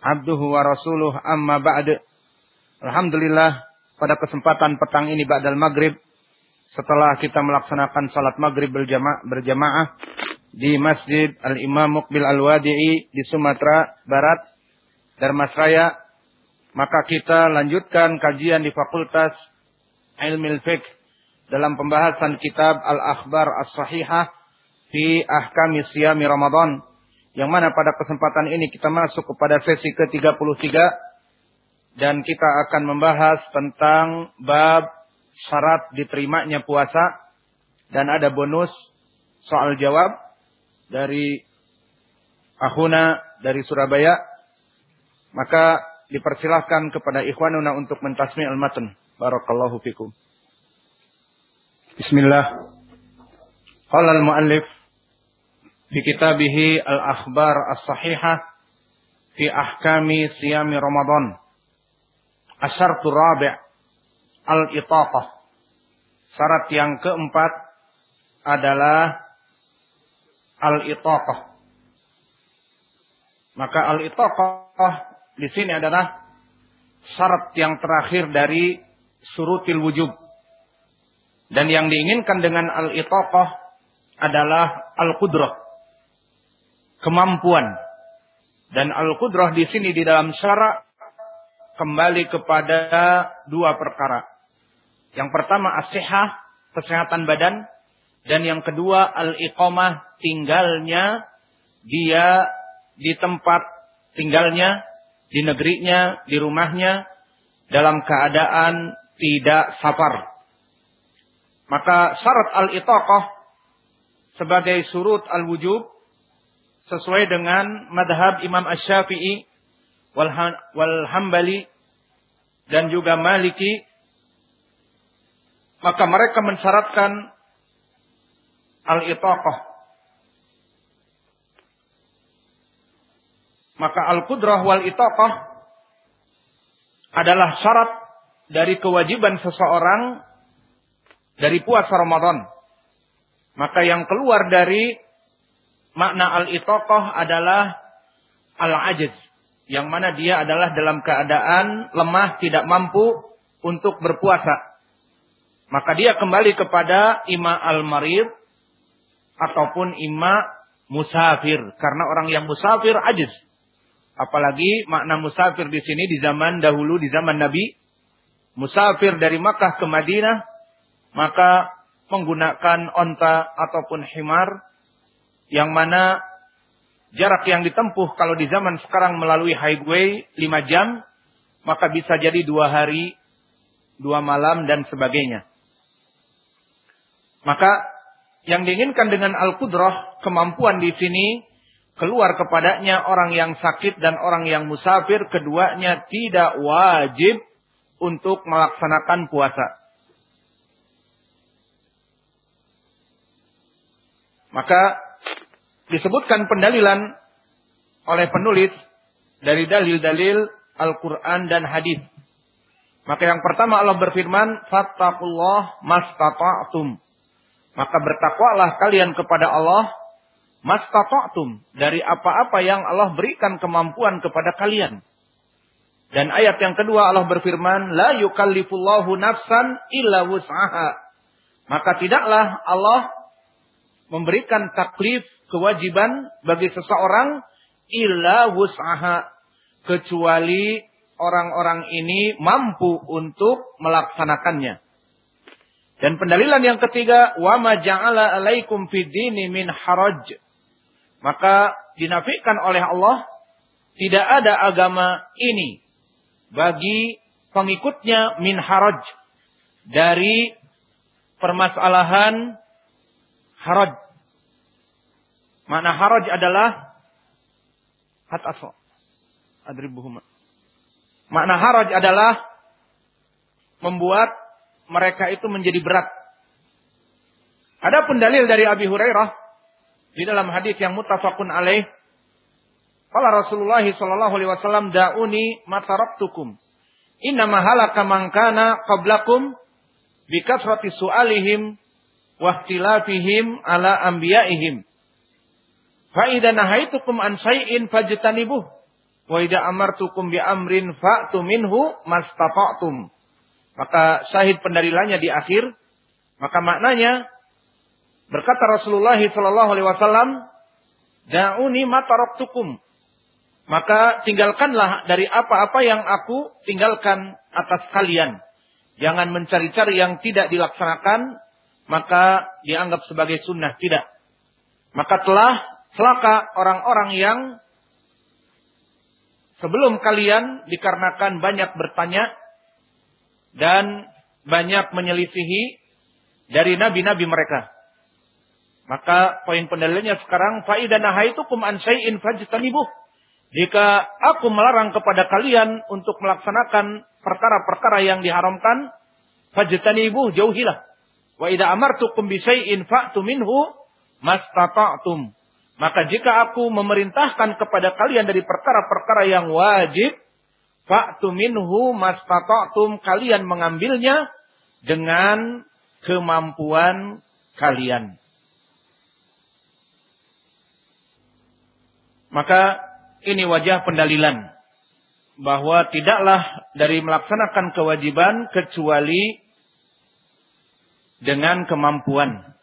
abduhu wa rasuluh amma ba'd. Alhamdulillah pada kesempatan petang ini ba'dal maghrib setelah kita melaksanakan salat maghrib berjamaah, berjamaah di Masjid Al-Imam Mukbil Al-Wadi'i di Sumatera Barat, Darmasraya, maka kita lanjutkan kajian di Fakultas Ilmu Fiqh dalam pembahasan kitab Al-Akhbar As-Sahihah fi Ahkami Siyami Ramadan yang mana pada kesempatan ini kita masuk kepada sesi ke-33 dan kita akan membahas tentang bab syarat diterimanya puasa dan ada bonus soal jawab dari Ahuna dari Surabaya. Maka dipersilahkan kepada ikhwanuna untuk mentasmi al-matan barakallahu fikum. Bismillah. Qala al-muallif fi kitabihi Al-Akhbar As-Sahihah fi ahkami siyami Ramadan. Asyartu rabi' al-itaqah. Syarat yang keempat adalah al-itaqah. Maka al-itaqah di sini adalah syarat yang terakhir dari surutil wujub. Dan yang diinginkan dengan al-itaqah adalah al-qudrah kemampuan. Dan al-qudrah di sini di dalam syarak kembali kepada dua perkara. Yang pertama as-sihah, kesehatan badan. Dan yang kedua al-iqamah, tinggalnya dia di tempat tinggalnya, di negerinya, di rumahnya, dalam keadaan tidak safar. Maka syarat al-itaqah sebagai surut al-wujub sesuai dengan madhab Imam Ash-Syafi'i wal Hambali dan juga Maliki maka mereka mensyaratkan al-itaqah. Maka al-qudrah wal itaqah adalah syarat dari kewajiban seseorang dari puasa Ramadan. Maka yang keluar dari makna al-itaqah adalah al-ajiz. Yang mana dia adalah dalam keadaan lemah, tidak mampu untuk berpuasa. Maka dia kembali kepada ima al-marid ataupun ima musafir. Karena orang yang musafir ajiz. Apalagi makna musafir di sini di zaman dahulu, di zaman Nabi. Musafir dari Makkah ke Madinah. Maka menggunakan onta ataupun himar yang mana jarak yang ditempuh kalau di zaman sekarang melalui highway 5 jam, maka bisa jadi dua hari, dua malam dan sebagainya. Maka yang diinginkan dengan Al-Qudrah, kemampuan di sini keluar kepadanya orang yang sakit dan orang yang musafir, keduanya tidak wajib untuk melaksanakan puasa. Maka disebutkan pendalilan oleh penulis dari dalil-dalil Al-Quran dan hadis. Maka yang pertama Allah berfirman, Fattakullah mastata'tum. Maka bertakwalah kalian kepada Allah mastata'tum. Dari apa-apa yang Allah berikan kemampuan kepada kalian. Dan ayat yang kedua Allah berfirman, La yukallifullahu nafsan illa wus'aha. Maka tidaklah Allah memberikan taklif kewajiban bagi seseorang illa wus'aha kecuali orang-orang ini mampu untuk melaksanakannya. Dan pendalilan yang ketiga, wa ma ja'ala alaikum fid dini min haraj. Maka dinafikan oleh Allah tidak ada agama ini bagi pengikutnya min haraj dari permasalahan haraj Makna haraj adalah hat aso. Adribuhuma. Makna haraj adalah membuat mereka itu menjadi berat. Adapun dalil dari Abi Hurairah di dalam hadis yang muttafaqun alaih Qala Rasulullah sallallahu alaihi wasallam da'uni ma taraktukum. Inna ma halaka man kana qablakum bi kathrati su'alihim wa ala anbiya'ihim. Fa idza nahaitukum an syai'in fajtanibuh wa idza amartukum bi amrin fa'tu minhu mastata'tum. Maka syahid pendalilannya di akhir, maka maknanya berkata Rasulullah sallallahu alaihi wasallam, "Da'uni ma taraktukum." Maka tinggalkanlah dari apa-apa yang aku tinggalkan atas kalian. Jangan mencari-cari yang tidak dilaksanakan, maka dianggap sebagai sunnah. Tidak. Maka telah celaka orang-orang yang sebelum kalian dikarenakan banyak bertanya dan banyak menyelisihi dari nabi-nabi mereka. Maka poin pendalilannya sekarang faidah nahaitukum an syai'in fajtanibuh. Jika aku melarang kepada kalian untuk melaksanakan perkara-perkara yang diharamkan, fajtanibuh jauhilah. Wa idza amartukum bi syai'in fa'tu minhu mastata'tum. Maka jika aku memerintahkan kepada kalian dari perkara-perkara yang wajib, fa'tu minhu mastata'tum, kalian mengambilnya dengan kemampuan kalian. Maka ini wajah pendalilan bahwa tidaklah dari melaksanakan kewajiban kecuali dengan kemampuan.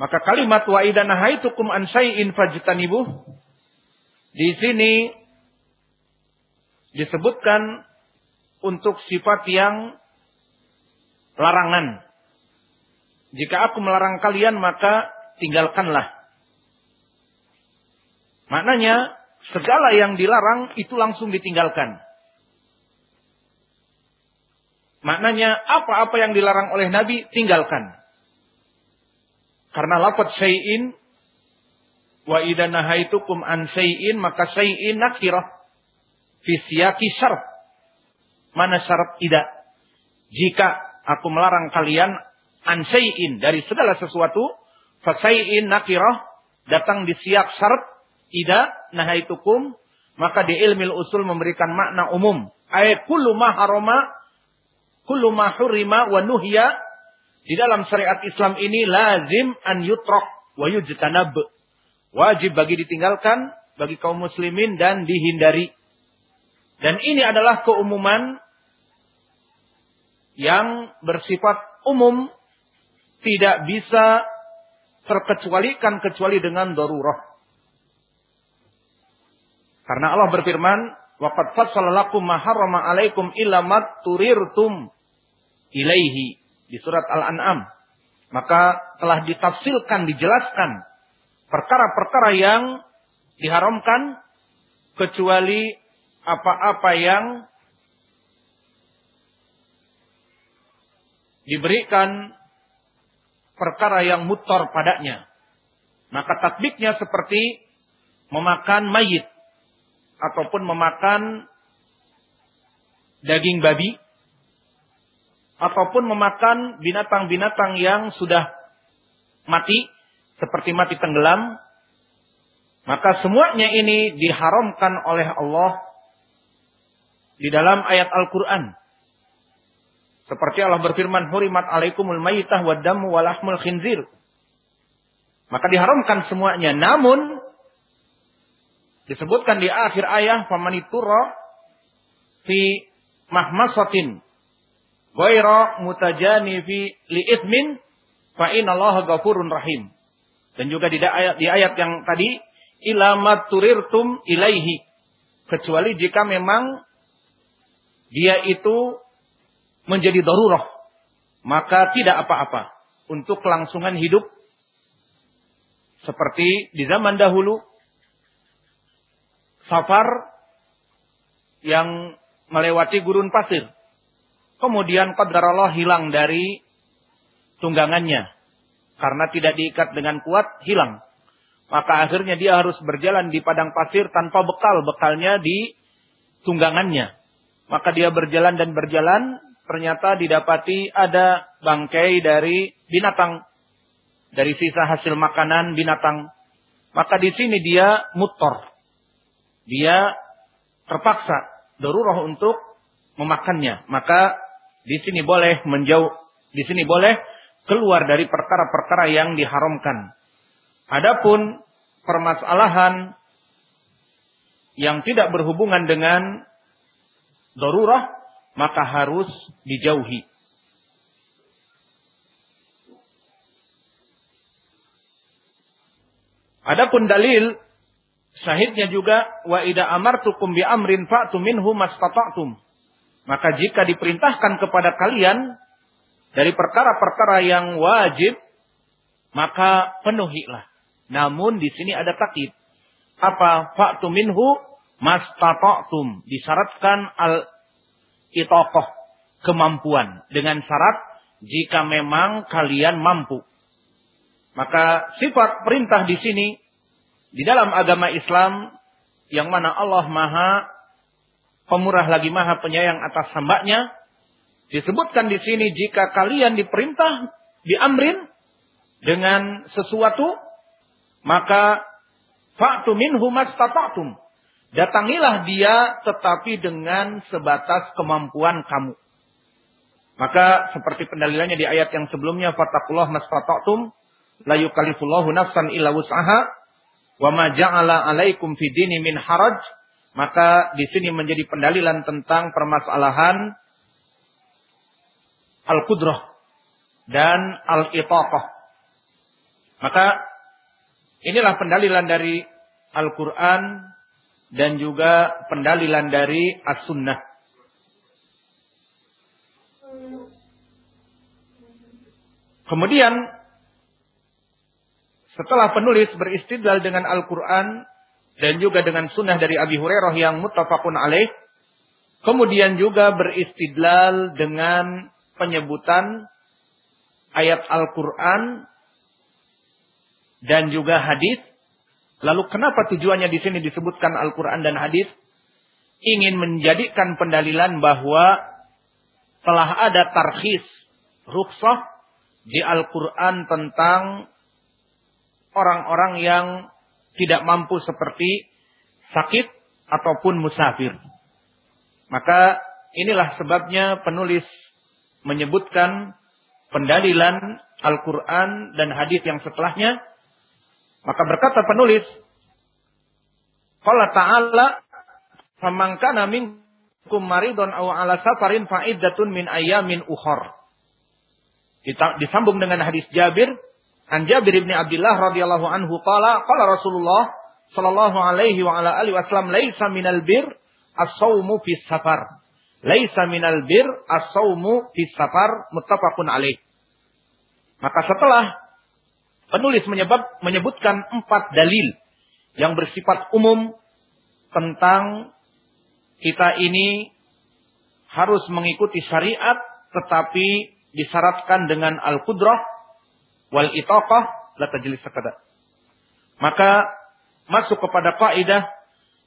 Maka kalimat wa idza nahaitukum an syai'in fajtanibuh di sini disebutkan untuk sifat yang larangan jika aku melarang kalian maka tinggalkanlah. Maknanya segala yang dilarang itu langsung ditinggalkan. Maknanya apa-apa yang dilarang oleh Nabi tinggalkan. Karena lafaz syai'in wa idza nahaitukum an syai'in maka syai'in nakirah fi siyaqi. Mana syarat tidak? Jika aku melarang kalian ansai'in dari segala sesuatu fasai'in nakirah datang di siap syarat ida nahaitukum maka di ilmil usul memberikan makna umum ayat kullu ma harama kullu ma hurima wa nuhya di dalam syariat Islam ini lazim an yutrak wa yujtanab. Wajib bagi ditinggalkan bagi kaum muslimin dan dihindari. Dan ini adalah keumuman yang bersifat umum tidak bisa terkecualikan kecuali dengan darurah. Karena Allah berfirman, "Waqad fassala lakum ma harrama 'alaikum illa ma turirtum ilaihi" di surat Al-An'am. Maka telah ditafsirkan, dijelaskan perkara-perkara yang diharamkan kecuali apa-apa yang diberikan perkara yang mutor padanya. Maka tatbiknya seperti memakan mayit ataupun memakan daging babi ataupun memakan binatang-binatang yang sudah mati seperti mati tenggelam maka semuanya ini diharamkan oleh Allah di dalam ayat Al-Qur'an seperti Allah berfirman, "Hurimat alaikumul maitah wa damu wa lahmul khinzir." Maka diharamkan semuanya. Namun disebutkan di akhir ayat, "Famaniturra fi mahmasatin ghaira mutajani fi li'ithmin fa innallaha ghafurun rahim." Dan juga di ayat di ayat yang tadi, "Ilamat turirtum ilaihi." Kecuali jika memang dia itu menjadi darurat, maka tidak apa-apa untuk kelangsungan hidup seperti di zaman dahulu safar yang melewati gurun pasir. Kemudian Allah hilang dari tunggangannya. Karena tidak diikat dengan kuat, hilang. Maka akhirnya dia harus berjalan di padang pasir tanpa bekal. Bekalnya di tunggangannya. Maka dia berjalan dan berjalan, ternyata didapati ada bangkai dari binatang. Dari sisa hasil makanan binatang. Maka di sini dia mutor. Dia terpaksa darurat untuk memakannya. Maka di sini boleh menjauh, di sini boleh keluar dari perkara-perkara yang diharamkan. Adapun permasalahan yang tidak berhubungan dengan darurah maka harus dijauhi. Adapun dalil syahidnya juga wa ida amartukum bi amrin fa'tu minhu mastata'tum. Maka jika diperintahkan kepada kalian dari perkara-perkara yang wajib maka penuhilah. Namun di sini ada takkid. Apa fa'tu minhu mastata'tum. Disyaratkan al itokoh kemampuan dengan syarat jika memang kalian mampu. Maka sifat perintah di sini di dalam agama Islam yang mana Allah Maha pemurah lagi Maha penyayang atas hambanya disebutkan di sini jika kalian diperintah diamrin dengan sesuatu maka fa'tu minhu mastata'tum Datangilah dia tetapi dengan sebatas kemampuan kamu. Maka seperti pendalilannya di ayat yang sebelumnya fattakullah mastata'tum la yukallifullahu nafsan illa wus'aha wa ma ja'ala 'alaikum fid dini min haraj. Maka di sini menjadi pendalilan tentang permasalahan al-qudrah dan al-itaqah. Maka inilah pendalilan dari Al-Qur'an dan juga pendalilan dari as-sunnah. Kemudian setelah penulis beristidlal dengan Al-Quran dan juga dengan sunnah dari Abi Hurairah yang muttafaqun alaih. Kemudian juga beristidlal dengan penyebutan ayat Al-Quran dan juga hadis Lalu kenapa tujuannya di sini disebutkan Al-Quran dan hadis? Ingin menjadikan pendalilan bahwa telah ada tarhis, ruksah di Al-Quran tentang orang-orang yang tidak mampu seperti sakit ataupun musafir. Maka inilah sebabnya penulis menyebutkan pendalilan Al-Quran dan hadis yang setelahnya maka berkata penulis, Allah Ta'ala, "Faman kana minkum maridun aw ala safarin fa'iddatun min ayamin ukhar." Disambung dengan hadis Jabir, an Jabir bin Abdullah radhiyallahu anhu qala qala Rasulullah sallallahu alaihi wa ala alihi wasallam laisa minal bir as-saumu fi safar. Laisa minal bir as-saumu fi safar muttafaqun alaih. Maka setelah Penulis menyebab, menyebutkan empat dalil yang bersifat umum tentang kita ini harus mengikuti syariat tetapi disyaratkan dengan al-qudrah wal itaqah la tajlis sakada. Maka masuk kepada kaidah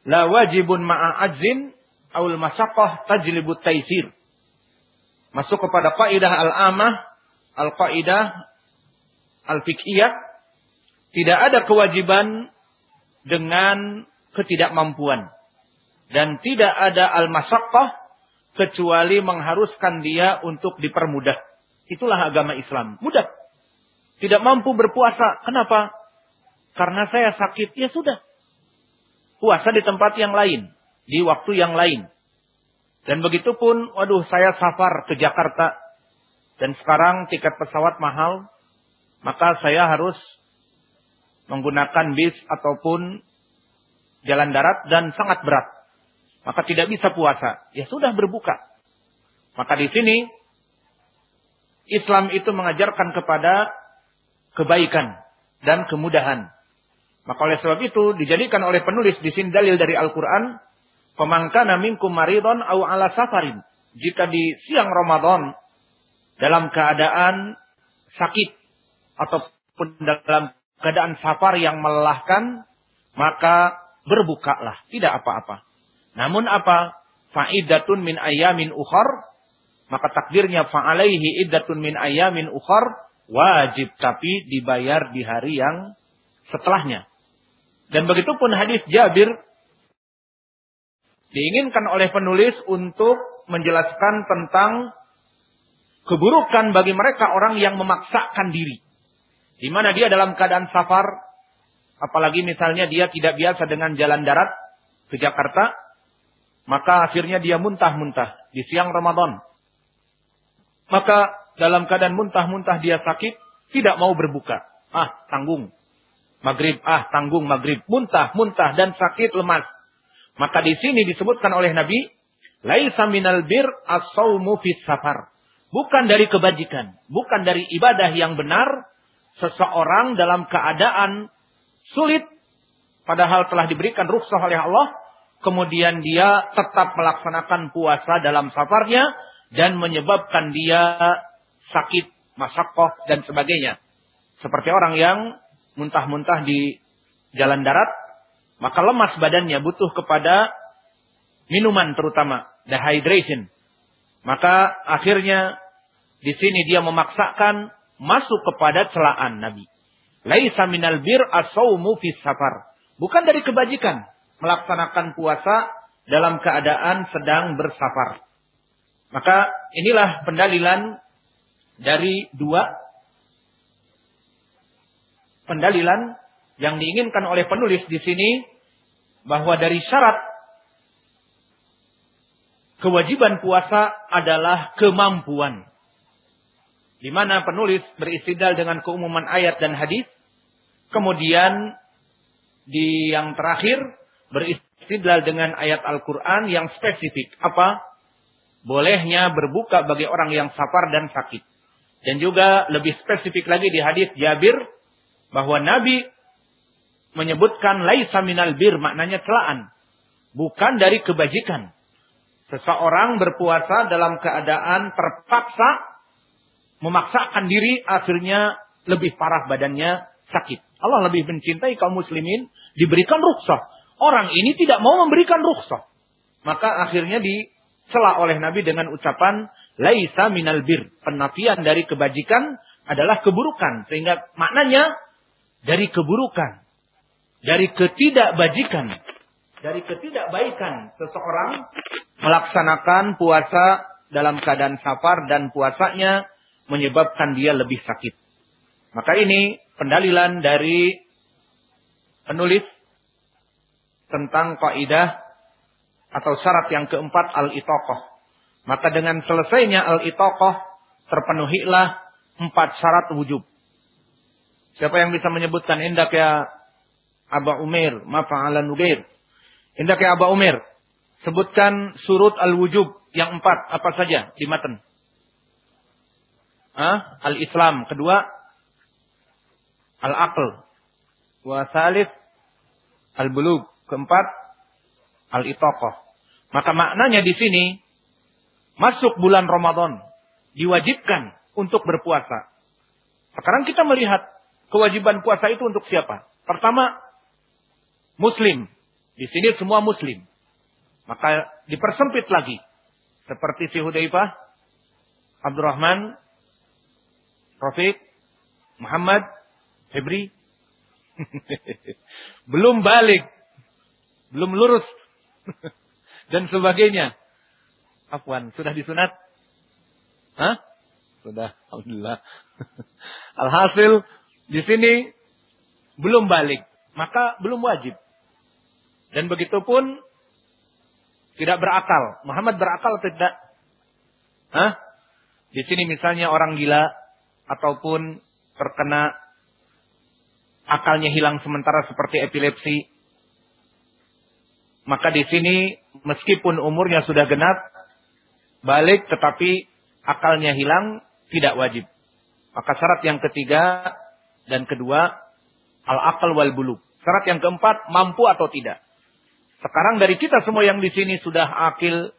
la wajibun ma'a ajzin awil masaqqah tajlibut taisir. Masuk kepada kaidah al-amah al-kaidah al-fiqhiyah tidak ada kewajiban dengan ketidakmampuan dan tidak ada al-masyaqqah kecuali mengharuskan dia untuk dipermudah. Itulah agama Islam. Mudah. Tidak mampu berpuasa. Kenapa? Karena saya sakit. Ya sudah. Puasa di tempat yang lain. Di waktu yang lain. Dan begitu pun, waduh saya safar ke Jakarta. Dan sekarang tiket pesawat mahal maka saya harus menggunakan bis ataupun jalan darat dan sangat berat. Maka tidak bisa puasa. Ya sudah berbuka. Maka di sini Islam itu mengajarkan kepada kebaikan dan kemudahan. Maka oleh sebab itu dijadikan oleh penulis di sini dalil dari Al-Qur'an, "Pemangkana minkum maridon au ala safarin." Jika di siang Ramadan dalam keadaan sakit atau pun dalam keadaan safar yang melelahkan, maka berbukalah, tidak apa-apa. Namun apa? Fa'idatun min ayamin ukhar, maka takdirnya fa'alaihi iddatun min ayamin ukhar, wajib tapi dibayar di hari yang setelahnya. Dan begitu pun hadis Jabir diinginkan oleh penulis untuk menjelaskan tentang keburukan bagi mereka orang yang memaksakan diri. Di mana dia dalam keadaan safar, apalagi misalnya dia tidak biasa dengan jalan darat ke Jakarta, maka akhirnya dia muntah-muntah di siang Ramadan. Maka dalam keadaan muntah-muntah dia sakit, tidak mau berbuka. Ah, tanggung. Maghrib, ah, tanggung maghrib. Muntah, muntah, dan sakit, lemas. Maka di sini disebutkan oleh Nabi, Laisa minal bir as-sawmu fis safar. Bukan dari kebajikan. Bukan dari ibadah yang benar seseorang dalam keadaan sulit padahal telah diberikan rukhsah oleh Allah kemudian dia tetap melaksanakan puasa dalam safarnya dan menyebabkan dia sakit, masakoh dan sebagainya. Seperti orang yang muntah-muntah di jalan darat, maka lemas badannya butuh kepada minuman terutama dehydration. Maka akhirnya di sini dia memaksakan masuk kepada celaan Nabi. Laisa minal bir as-saumu fis safar. Bukan dari kebajikan melaksanakan puasa dalam keadaan sedang bersafar. Maka inilah pendalilan dari dua pendalilan yang diinginkan oleh penulis di sini bahwa dari syarat kewajiban puasa adalah kemampuan. Di mana penulis beristidal dengan keumuman ayat dan hadis. Kemudian di yang terakhir beristidlal dengan ayat Al-Quran yang spesifik. Apa? Bolehnya berbuka bagi orang yang safar dan sakit. Dan juga lebih spesifik lagi di hadis Jabir bahwa Nabi menyebutkan laisa minal bir maknanya celaan, bukan dari kebajikan. Seseorang berpuasa dalam keadaan terpaksa memaksakan diri akhirnya lebih parah badannya sakit. Allah lebih mencintai kaum muslimin diberikan rukhsah. Orang ini tidak mau memberikan rukhsah. Maka akhirnya dicela oleh Nabi dengan ucapan laisa minal bir. Penafian dari kebajikan adalah keburukan. Sehingga maknanya dari keburukan. Dari ketidakbajikan. Dari ketidakbaikan seseorang melaksanakan puasa dalam keadaan safar dan puasanya menyebabkan dia lebih sakit. Maka ini pendalilan dari penulis tentang kaidah atau syarat yang keempat al-itokoh. Maka dengan selesainya al-itokoh terpenuhilah empat syarat wujub. Siapa yang bisa menyebutkan indak ya Aba Umir, mafa'ala nugair. Indak ya Aba Umir. Sebutkan surut al-wujub yang empat apa saja di matan. Ah, al-Islam. Kedua, al-aql. Wa salif, al-bulug. Keempat, al-itaqah. Maka maknanya di sini, masuk bulan Ramadan, diwajibkan untuk berpuasa. Sekarang kita melihat kewajiban puasa itu untuk siapa? Pertama, muslim. Di sini semua muslim. Maka dipersempit lagi. Seperti si Hudaifah, Abdurrahman, Rafiq, Muhammad, Febri. belum balik. Belum lurus. Dan sebagainya. Afwan, sudah disunat? Hah? Sudah, Alhamdulillah. Alhasil, di sini belum balik. Maka belum wajib. Dan begitu pun tidak berakal. Muhammad berakal atau tidak? Hah? Di sini misalnya orang gila ataupun terkena akalnya hilang sementara seperti epilepsi, maka di sini meskipun umurnya sudah genap, balik tetapi akalnya hilang tidak wajib. Maka syarat yang ketiga dan kedua al-akal wal bulu. Syarat yang keempat mampu atau tidak. Sekarang dari kita semua yang di sini sudah akil,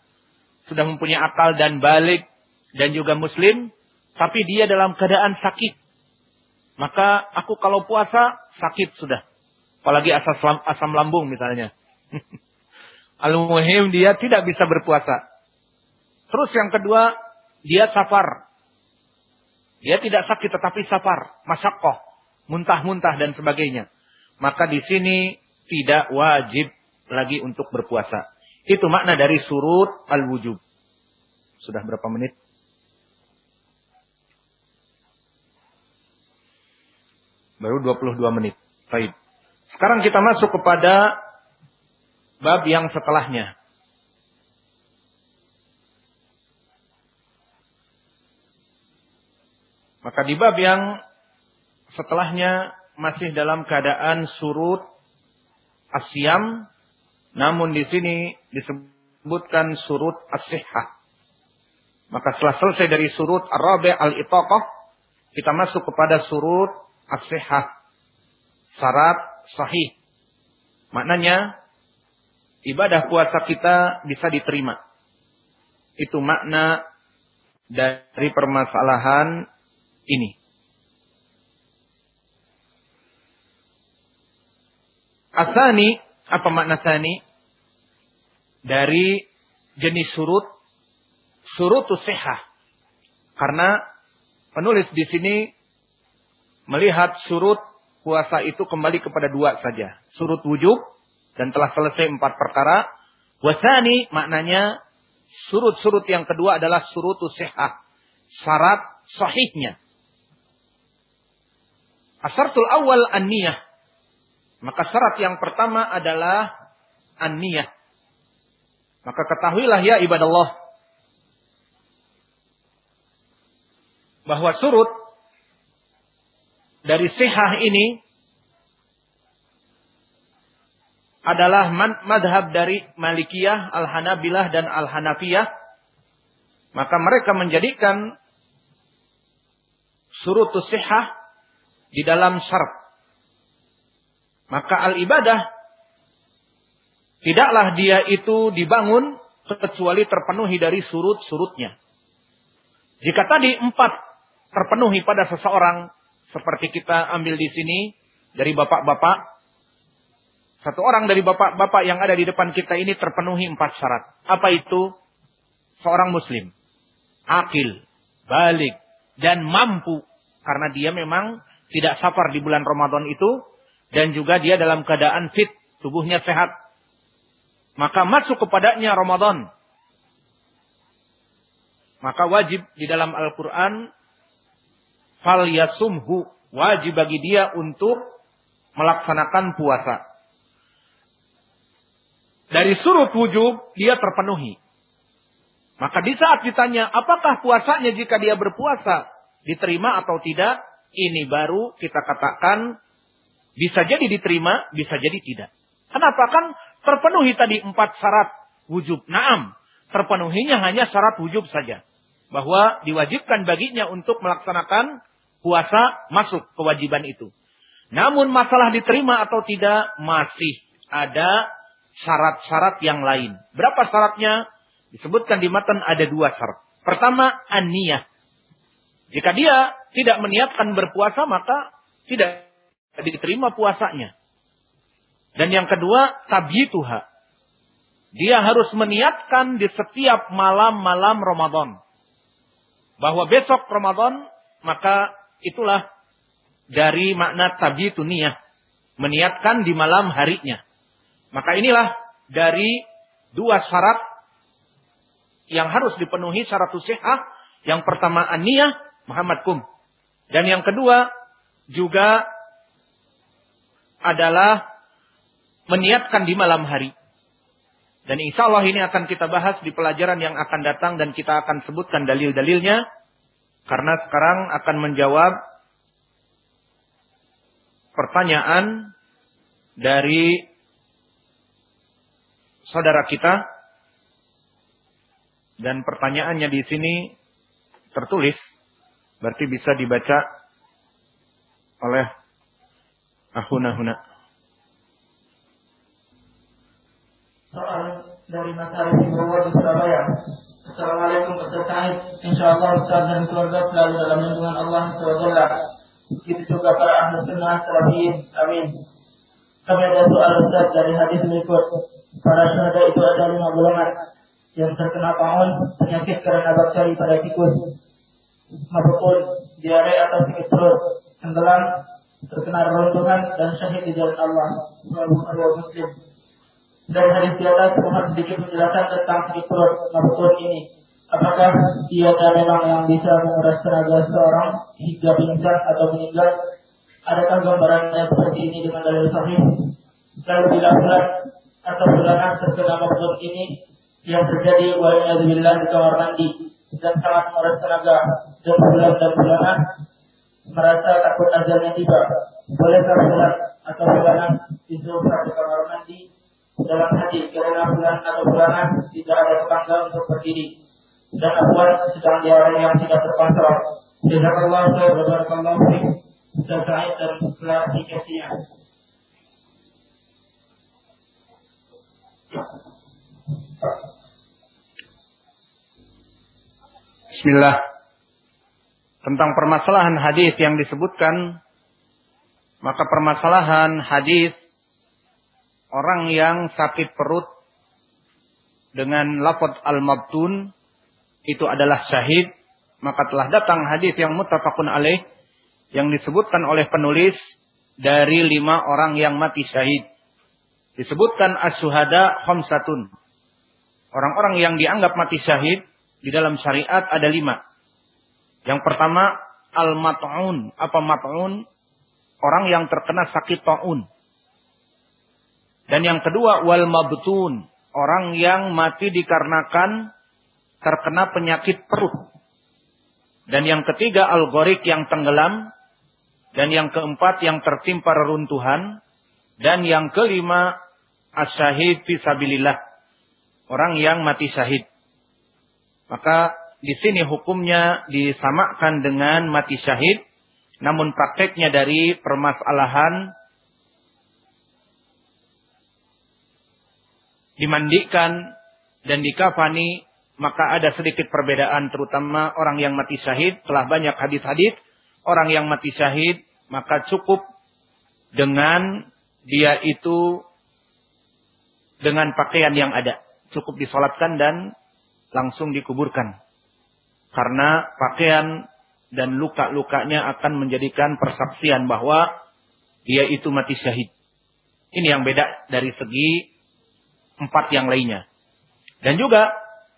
sudah mempunyai akal dan balik dan juga muslim, tapi dia dalam keadaan sakit. Maka aku kalau puasa sakit sudah. Apalagi asam, asam lambung misalnya. Al-muhim dia tidak bisa berpuasa. Terus yang kedua, dia safar. Dia tidak sakit tetapi safar, masyakoh, muntah-muntah dan sebagainya. Maka di sini tidak wajib lagi untuk berpuasa. Itu makna dari surut al-wujub. Sudah berapa menit? Baru 22 menit. Baik. Sekarang kita masuk kepada bab yang setelahnya. Maka di bab yang setelahnya masih dalam keadaan surut asyam, namun di sini disebutkan surut as-sihhah. Maka setelah selesai dari surut ar-rabi' al-itaqah, kita masuk kepada surut as-sihhah. Syarat sahih. Maknanya ibadah puasa kita bisa diterima. Itu makna dari permasalahan ini. Asani, apa makna sani? Dari jenis surut, surut sehah. Karena penulis di sini melihat surut puasa itu kembali kepada dua saja. Surut wujub dan telah selesai empat perkara. Wasani maknanya surut-surut yang kedua adalah surut sehah. Syarat sahihnya. Asartul awal an-niyah. Maka syarat yang pertama adalah an-niyah. Maka ketahuilah ya ibadah Allah. Bahwa surut dari sihah ini adalah madhab dari Malikiyah, Al-Hanabilah, dan Al-Hanafiyah. Maka mereka menjadikan surutus sihah di dalam syarat. Maka al-ibadah tidaklah dia itu dibangun kecuali terpenuhi dari surut-surutnya. Jika tadi empat terpenuhi pada seseorang, seperti kita ambil di sini dari bapak-bapak, satu orang dari bapak-bapak yang ada di depan kita ini terpenuhi empat syarat. Apa itu? Seorang muslim. Akil, balik, dan mampu. Karena dia memang tidak safar di bulan Ramadan itu dan juga dia dalam keadaan fit, tubuhnya sehat. Maka masuk kepadanya Ramadan. Maka wajib di dalam Al-Qur'an fal yasumhu, wajib bagi dia untuk melaksanakan puasa. Dari surut wujub dia terpenuhi. Maka di saat ditanya apakah puasanya jika dia berpuasa diterima atau tidak, ini baru kita katakan bisa jadi diterima, bisa jadi tidak. Kenapa kan terpenuhi tadi empat syarat wujub. Naam, terpenuhinya hanya syarat wujub saja. Bahwa diwajibkan baginya untuk melaksanakan puasa masuk kewajiban itu. Namun masalah diterima atau tidak masih ada syarat-syarat yang lain. Berapa syaratnya? Disebutkan di matan ada dua syarat. Pertama, an-niyah. Jika dia tidak meniatkan berpuasa maka tidak diterima puasanya. Dan yang kedua, tabyituha. Dia harus meniatkan di setiap malam-malam Ramadan. Bahwa besok Ramadan, maka itulah dari makna tabyitu niyah. Meniatkan di malam harinya. Maka inilah dari dua syarat yang harus dipenuhi syarat usihah. Yang pertama aniyah, Muhammad Kum. Dan yang kedua juga adalah meniatkan di malam hari. Dan insya Allah ini akan kita bahas di pelajaran yang akan datang dan kita akan sebutkan dalil-dalilnya. Karena sekarang akan menjawab pertanyaan dari saudara kita. Dan pertanyaannya di sini tertulis. Berarti bisa dibaca oleh ahuna-huna. Soal dari Mas Arif Ibowo di Surabaya. Assalamualaikum Ustaz Said. Insya Allah Ustaz dan keluarga selalu dalam lindungan Allah SWT. begitu juga para ahli sunnah salafiyin. Amin. Kami ada soal Ustaz dari hadis berikut. Para syuhada itu ada lima golongan yang terkena taun penyakit karena bakteri pada tikus, mabukun, diare atau sakit perut, tenggelam, terkena reruntuhan dan syahid di jalan Allah. Bukhari Muslim. Dari hadis di atas, Tuhan sedikit menjelaskan tentang sakit perut, mabukun ini. Apakah ada memang yang bisa menguras tenaga seorang hingga pingsan atau meninggal? Adakah gambarannya seperti ini dengan dalil sahih? Lalu bila bulan atau bulanan terkena mabukun ini yang terjadi waliyadzubillah di kamar mandi dan sangat menguras tenaga dan bulan dan bulanan merasa takut ajalnya tiba. Bolehkah bulan atau bulanan disuruh di kamar mandi dalam hati karena bulan atau bulanan tidak ada tetangga untuk berdiri dan akhwat sedang di orang yang tidak terkontrol. Jazakallah khair wa barakallahu. Dan Sa'id dan klarifikasinya. Bismillah. Tentang permasalahan hadis yang disebutkan, maka permasalahan hadis orang yang sakit perut dengan lafaz al-mabtun itu adalah syahid, maka telah datang hadis yang muttafaqun alaih yang disebutkan oleh penulis dari lima orang yang mati syahid. Disebutkan as-suhada khamsatun. Orang-orang yang dianggap mati syahid di dalam syariat ada lima. Yang pertama, al-mat'un. Apa mat'un? Orang yang terkena sakit ta'un. Dan yang kedua, wal mabtun. Orang yang mati dikarenakan terkena penyakit perut. Dan yang ketiga algorik yang tenggelam. Dan yang keempat yang tertimpa reruntuhan. Dan yang kelima asyahid fisabilillah. Orang yang mati syahid. Maka di sini hukumnya disamakan dengan mati syahid. Namun prakteknya dari permasalahan dimandikan dan dikafani maka ada sedikit perbedaan terutama orang yang mati syahid telah banyak hadis-hadis orang yang mati syahid maka cukup dengan dia itu dengan pakaian yang ada cukup disolatkan dan langsung dikuburkan. Karena pakaian dan luka-lukanya akan menjadikan persaksian bahwa dia itu mati syahid. Ini yang beda dari segi empat yang lainnya. Dan juga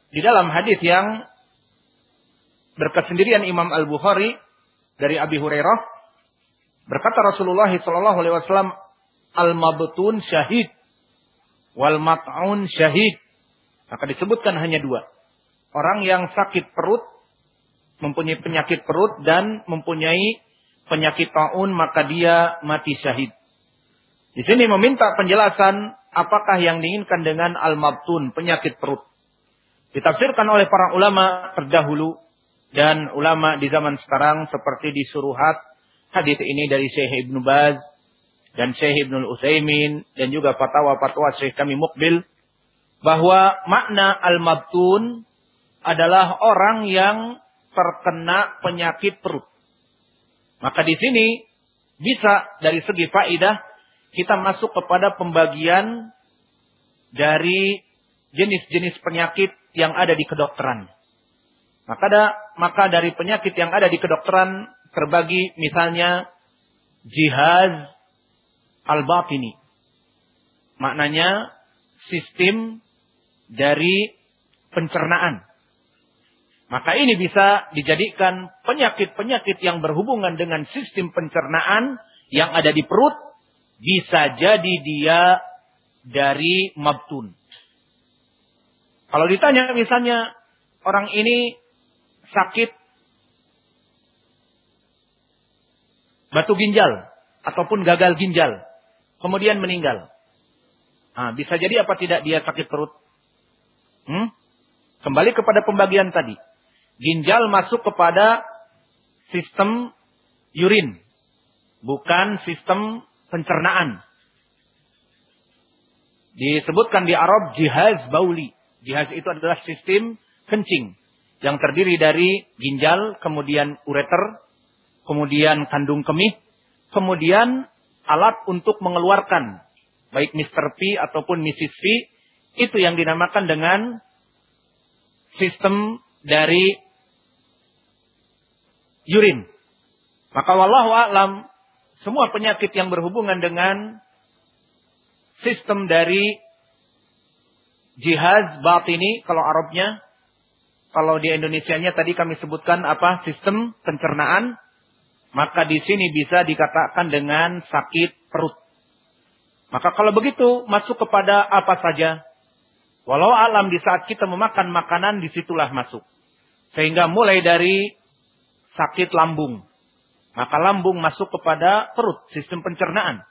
di dalam hadis yang berkesendirian Imam Al Bukhari dari Abi Hurairah berkata Rasulullah Shallallahu Alaihi Wasallam al mabtun syahid wal mat'un syahid. Maka disebutkan hanya dua orang yang sakit perut mempunyai penyakit perut dan mempunyai penyakit taun maka dia mati syahid di sini meminta penjelasan apakah yang diinginkan dengan al-mabtun, penyakit perut. Ditafsirkan oleh para ulama terdahulu dan ulama di zaman sekarang seperti di suruhat hadis ini dari Syekh Ibnu Baz dan Syekh Ibnu Utsaimin dan juga fatwa-fatwa Syekh kami Mukbil bahwa makna al-mabtun adalah orang yang terkena penyakit perut. Maka di sini bisa dari segi faidah kita masuk kepada pembagian dari jenis-jenis penyakit yang ada di kedokteran. Maka ada, maka dari penyakit yang ada di kedokteran terbagi misalnya jihaz al-batini. Maknanya sistem dari pencernaan. Maka ini bisa dijadikan penyakit-penyakit yang berhubungan dengan sistem pencernaan yang ada di perut. Bisa jadi dia dari mabtun. Kalau ditanya misalnya orang ini sakit batu ginjal ataupun gagal ginjal, kemudian meninggal. Nah, bisa jadi apa tidak dia sakit perut? Hmm? Kembali kepada pembagian tadi. Ginjal masuk kepada sistem urin, bukan sistem pencernaan. Disebutkan di Arab jihaz bauli. Jihaz itu adalah sistem kencing yang terdiri dari ginjal, kemudian ureter, kemudian kandung kemih, kemudian alat untuk mengeluarkan baik Mr. P ataupun Mrs. V itu yang dinamakan dengan sistem dari urin. Maka wallahu a'lam semua penyakit yang berhubungan dengan sistem dari jihaz batini kalau Arabnya kalau di Indonesianya tadi kami sebutkan apa sistem pencernaan maka di sini bisa dikatakan dengan sakit perut. Maka kalau begitu masuk kepada apa saja. Walau alam di saat kita memakan makanan di situlah masuk. Sehingga mulai dari sakit lambung maka lambung masuk kepada perut sistem pencernaan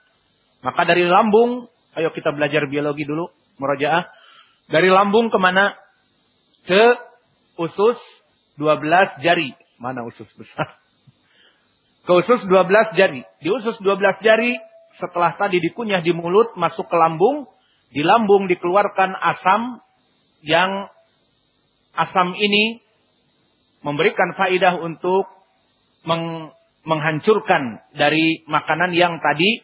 maka dari lambung ayo kita belajar biologi dulu murajaah dari lambung ke mana? Ke usus 12 jari. Mana usus besar? Ke usus 12 jari. Di usus 12 jari, setelah tadi dikunyah di mulut, masuk ke lambung. Di lambung dikeluarkan asam yang asam ini memberikan faidah untuk meng, menghancurkan dari makanan yang tadi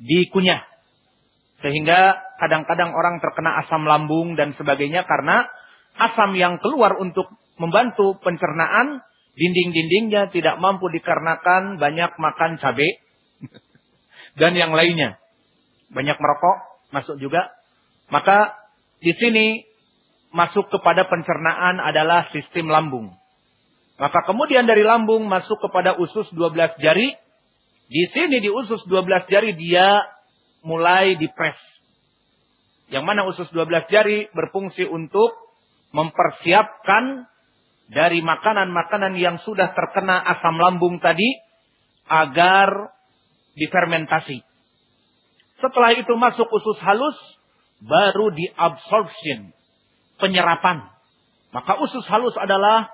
dikunyah. Sehingga kadang-kadang orang terkena asam lambung dan sebagainya karena asam yang keluar untuk membantu pencernaan dinding-dindingnya tidak mampu dikarenakan banyak makan cabai dan yang lainnya. Banyak merokok masuk juga. Maka di sini masuk kepada pencernaan adalah sistem lambung. Maka kemudian dari lambung masuk kepada usus 12 jari. Di sini di usus 12 jari dia mulai dipres. Yang mana usus 12 jari berfungsi untuk mempersiapkan dari makanan-makanan yang sudah terkena asam lambung tadi agar difermentasi. Setelah itu masuk usus halus, baru diabsorption, penyerapan. Maka usus halus adalah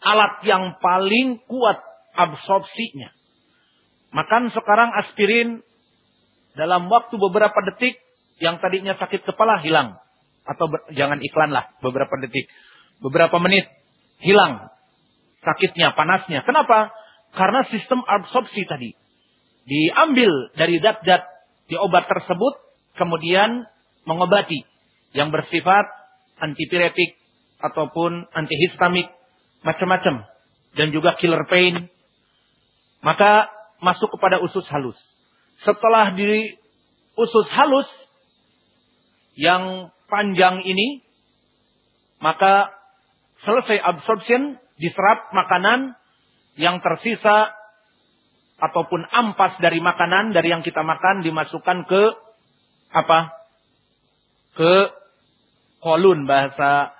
alat yang paling kuat absorpsinya. Makan sekarang aspirin dalam waktu beberapa detik yang tadinya sakit kepala hilang. Atau jangan iklan lah beberapa detik. Beberapa menit hilang sakitnya, panasnya. Kenapa? Karena sistem absorpsi tadi. Diambil dari dat-dat di obat tersebut. Kemudian mengobati. Yang bersifat antipiretik ataupun antihistamik. Macam-macam. Dan juga killer pain. Maka masuk kepada usus halus. Setelah di usus halus yang panjang ini, maka selesai absorption, diserap makanan yang tersisa ataupun ampas dari makanan dari yang kita makan dimasukkan ke apa? Ke kolon bahasa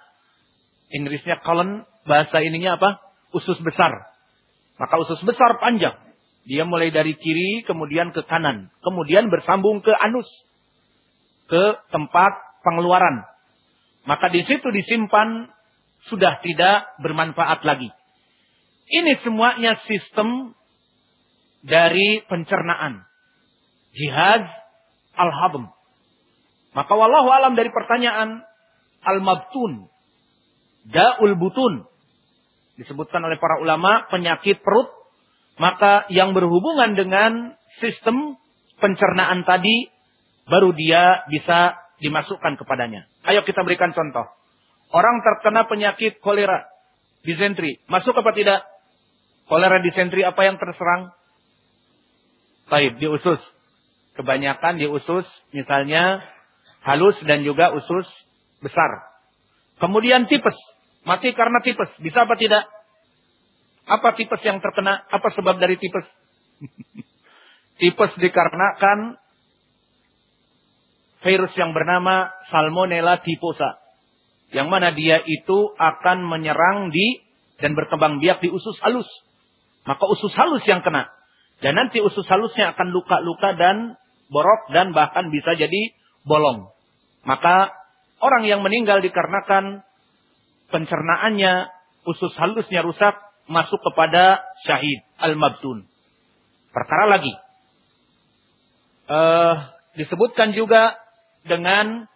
Inggrisnya colon, bahasa ininya apa? Usus besar. Maka usus besar panjang. Dia mulai dari kiri kemudian ke kanan, kemudian bersambung ke anus, ke tempat pengeluaran. Maka di situ disimpan sudah tidak bermanfaat lagi. Ini semuanya sistem dari pencernaan. Jihad al-habm. Maka wallahu alam dari pertanyaan al-mabtun. Da'ul butun. Disebutkan oleh para ulama penyakit perut maka yang berhubungan dengan sistem pencernaan tadi baru dia bisa dimasukkan kepadanya. Ayo kita berikan contoh. Orang terkena penyakit kolera, disentri, masuk apa tidak? Kolera disentri apa yang terserang? Baik, di usus. Kebanyakan di usus, misalnya halus dan juga usus besar. Kemudian tipes, mati karena tipes, bisa apa tidak? Apa tipes yang terkena? Apa sebab dari tipes? tipes dikarenakan virus yang bernama Salmonella typhosa. Yang mana dia itu akan menyerang di dan berkembang biak di usus halus. Maka usus halus yang kena. Dan nanti usus halusnya akan luka-luka dan borok dan bahkan bisa jadi bolong. Maka orang yang meninggal dikarenakan pencernaannya usus halusnya rusak masuk kepada syahid al-mabtun. Perkara lagi. Uh, disebutkan juga dengan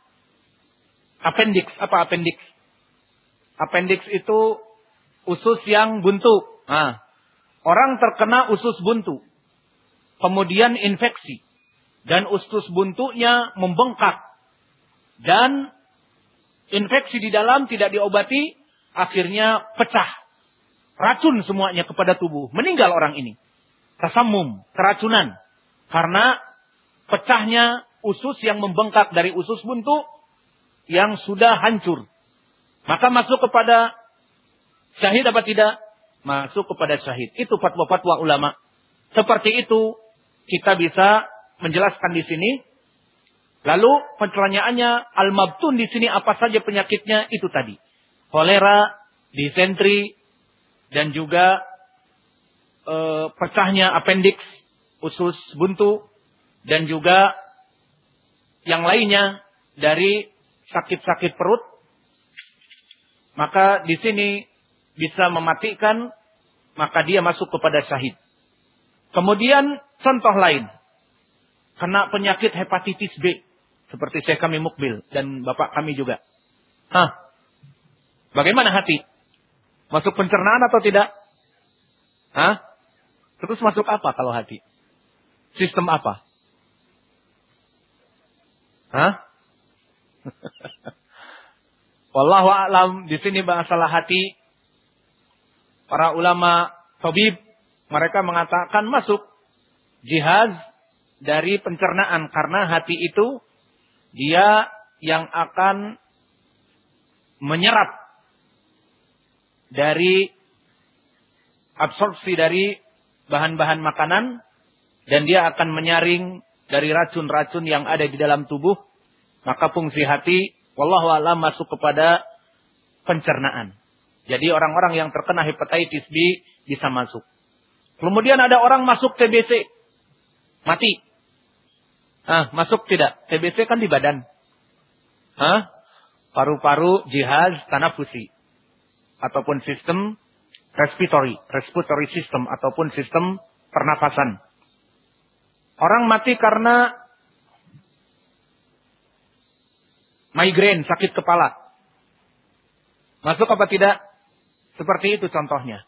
appendix. Apa appendix? Appendix itu usus yang buntu. Nah, Orang terkena usus buntu. Kemudian infeksi. Dan usus buntunya membengkak. Dan infeksi di dalam tidak diobati. Akhirnya pecah. Racun semuanya kepada tubuh. Meninggal orang ini. Tasammum, keracunan. Karena pecahnya usus yang membengkak dari usus buntu yang sudah hancur. Maka masuk kepada syahid apa tidak? Masuk kepada syahid. Itu fatwa-fatwa ulama. Seperti itu kita bisa menjelaskan di sini. Lalu pertanyaannya al-mabtun di sini apa saja penyakitnya itu tadi. Kolera, disentri dan juga e, pecahnya appendix, usus buntu dan juga yang lainnya dari sakit-sakit perut, maka di sini bisa mematikan, maka dia masuk kepada syahid. Kemudian contoh lain, kena penyakit hepatitis B, seperti saya kami Mukbil dan bapak kami juga. Hah? Bagaimana hati? Masuk pencernaan atau tidak? Hah? Terus masuk apa kalau hati? Sistem apa? Hah? Wallahu a'lam di sini masalah hati para ulama tabib mereka mengatakan masuk jihad dari pencernaan karena hati itu dia yang akan menyerap dari absorpsi dari bahan-bahan makanan dan dia akan menyaring dari racun-racun yang ada di dalam tubuh, maka fungsi hati wallahu alam masuk kepada pencernaan. Jadi orang-orang yang terkena hepatitis B bisa masuk. Kemudian ada orang masuk TBC, mati. Ah, masuk tidak? TBC kan di badan. Hah? Paru-paru, jihaz, tanafusi. Ataupun sistem respiratory, respiratory system ataupun sistem pernafasan. Orang mati karena migrain, sakit kepala. Masuk apa tidak? Seperti itu contohnya.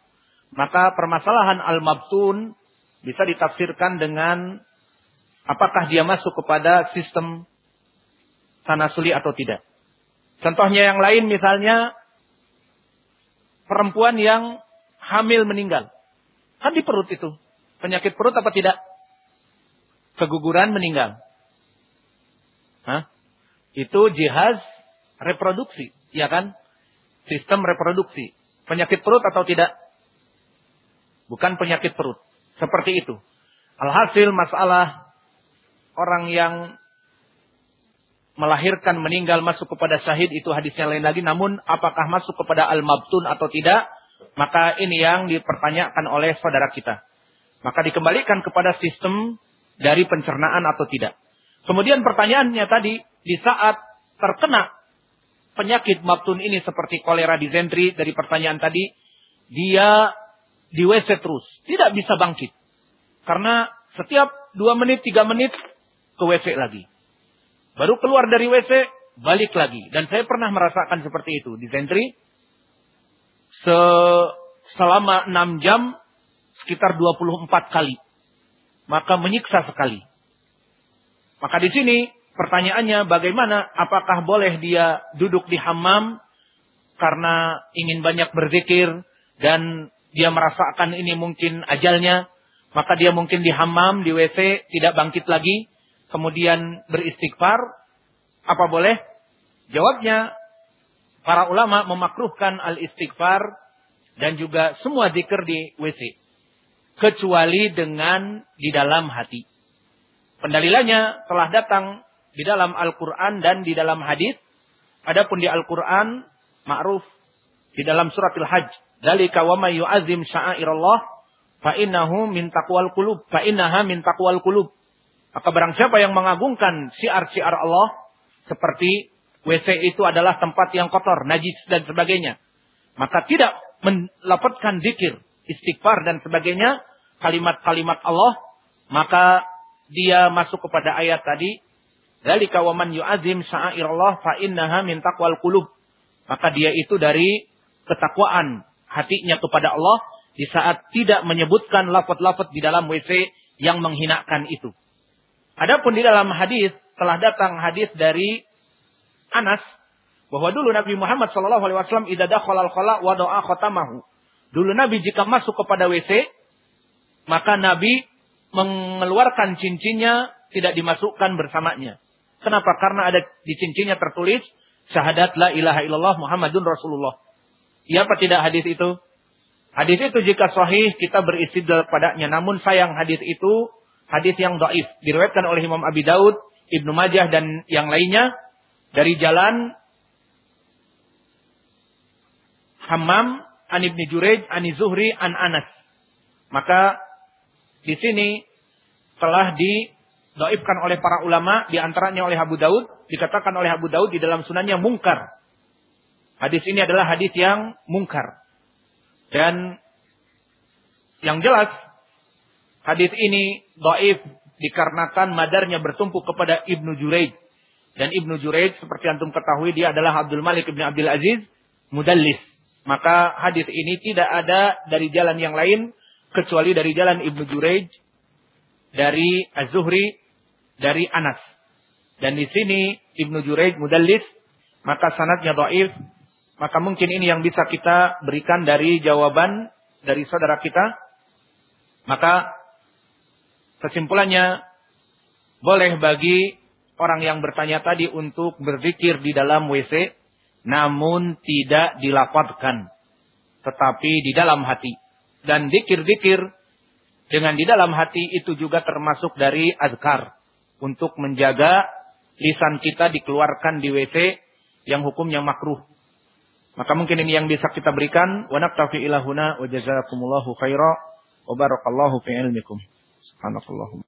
Maka permasalahan al-mabtun bisa ditafsirkan dengan apakah dia masuk kepada sistem tanasuli atau tidak. Contohnya yang lain misalnya perempuan yang hamil meninggal. Kan di perut itu. Penyakit perut apa tidak? keguguran meninggal. Hah? Itu jihaz reproduksi, ya kan? Sistem reproduksi. Penyakit perut atau tidak? Bukan penyakit perut. Seperti itu. Alhasil masalah orang yang melahirkan meninggal masuk kepada syahid itu hadisnya lain lagi. Namun apakah masuk kepada al-mabtun atau tidak? Maka ini yang dipertanyakan oleh saudara kita. Maka dikembalikan kepada sistem dari pencernaan atau tidak. Kemudian pertanyaannya tadi, di saat terkena penyakit mabtun ini seperti kolera dizentri dari pertanyaan tadi, dia di WC terus. Tidak bisa bangkit. Karena setiap dua menit, tiga menit ke WC lagi. Baru keluar dari WC, balik lagi. Dan saya pernah merasakan seperti itu. Dizentri, se selama enam jam, sekitar 24 kali maka menyiksa sekali. Maka di sini pertanyaannya bagaimana apakah boleh dia duduk di hammam karena ingin banyak berzikir dan dia merasakan ini mungkin ajalnya, maka dia mungkin di hammam, di WC, tidak bangkit lagi, kemudian beristighfar, apa boleh? Jawabnya, para ulama memakruhkan al-istighfar dan juga semua zikir di WC kecuali dengan di dalam hati. Pendalilannya telah datang di dalam Al-Quran dan di dalam hadis. Adapun di Al-Quran ma'ruf di dalam surat Al-Hajj. Dalika wa may yu'azim sya'airallah min taqwal qulub fa innaha min taqwal qulub. Maka barang siapa yang mengagungkan syiar-syiar Allah seperti WC itu adalah tempat yang kotor, najis dan sebagainya. Maka tidak melapatkan zikir istighfar dan sebagainya, kalimat-kalimat Allah, maka dia masuk kepada ayat tadi, Dzalika wa man yu'azim sya'airallah fa innaha min taqwal qulub. Maka dia itu dari ketakwaan hatinya kepada Allah di saat tidak menyebutkan lafaz-lafaz di dalam WC yang menghinakan itu. Adapun di dalam hadis telah datang hadis dari Anas bahwa dulu Nabi Muhammad Shallallahu Alaihi Wasallam idza dakhala al-khala wa doa khotamahu. Dulu Nabi jika masuk kepada WC maka Nabi mengeluarkan cincinnya tidak dimasukkan bersamanya. Kenapa? Karena ada di cincinnya tertulis syahadat la ilaha illallah Muhammadun Rasulullah. Iya apa tidak hadis itu? Hadis itu jika sahih kita beristidlal padanya. Namun sayang hadis itu hadis yang dhaif. Diriwayatkan oleh Imam Abi Daud, Ibnu Majah dan yang lainnya dari jalan Hammam an Ibnu Jurej, an Zuhri, an Anas. Maka di sini telah didoibkan oleh para ulama, di antaranya oleh Abu Daud, dikatakan oleh Abu Daud di dalam sunannya mungkar. Hadis ini adalah hadis yang mungkar. Dan yang jelas hadis ini dhaif dikarenakan madarnya bertumpu kepada Ibnu Juraid. Dan Ibnu Juraid seperti antum ketahui dia adalah Abdul Malik Ibnu Abdul Aziz mudallis. Maka hadis ini tidak ada dari jalan yang lain kecuali dari jalan Ibnu Juraid dari Az-Zuhri dari Anas. Dan di sini Ibnu Juraid mudallis maka sanadnya dhaif maka mungkin ini yang bisa kita berikan dari jawaban dari saudara kita. Maka kesimpulannya boleh bagi orang yang bertanya tadi untuk berzikir di dalam WC namun tidak dilapatkan tetapi di dalam hati. Dan dikir-dikir dengan di dalam hati itu juga termasuk dari azkar untuk menjaga lisan kita dikeluarkan di WC yang hukumnya makruh maka mungkin ini yang bisa kita berikan. Wa naktafi ilahuna wa jazakumullahu khaira wa barakallahu fi ilmikum. Subhanallah.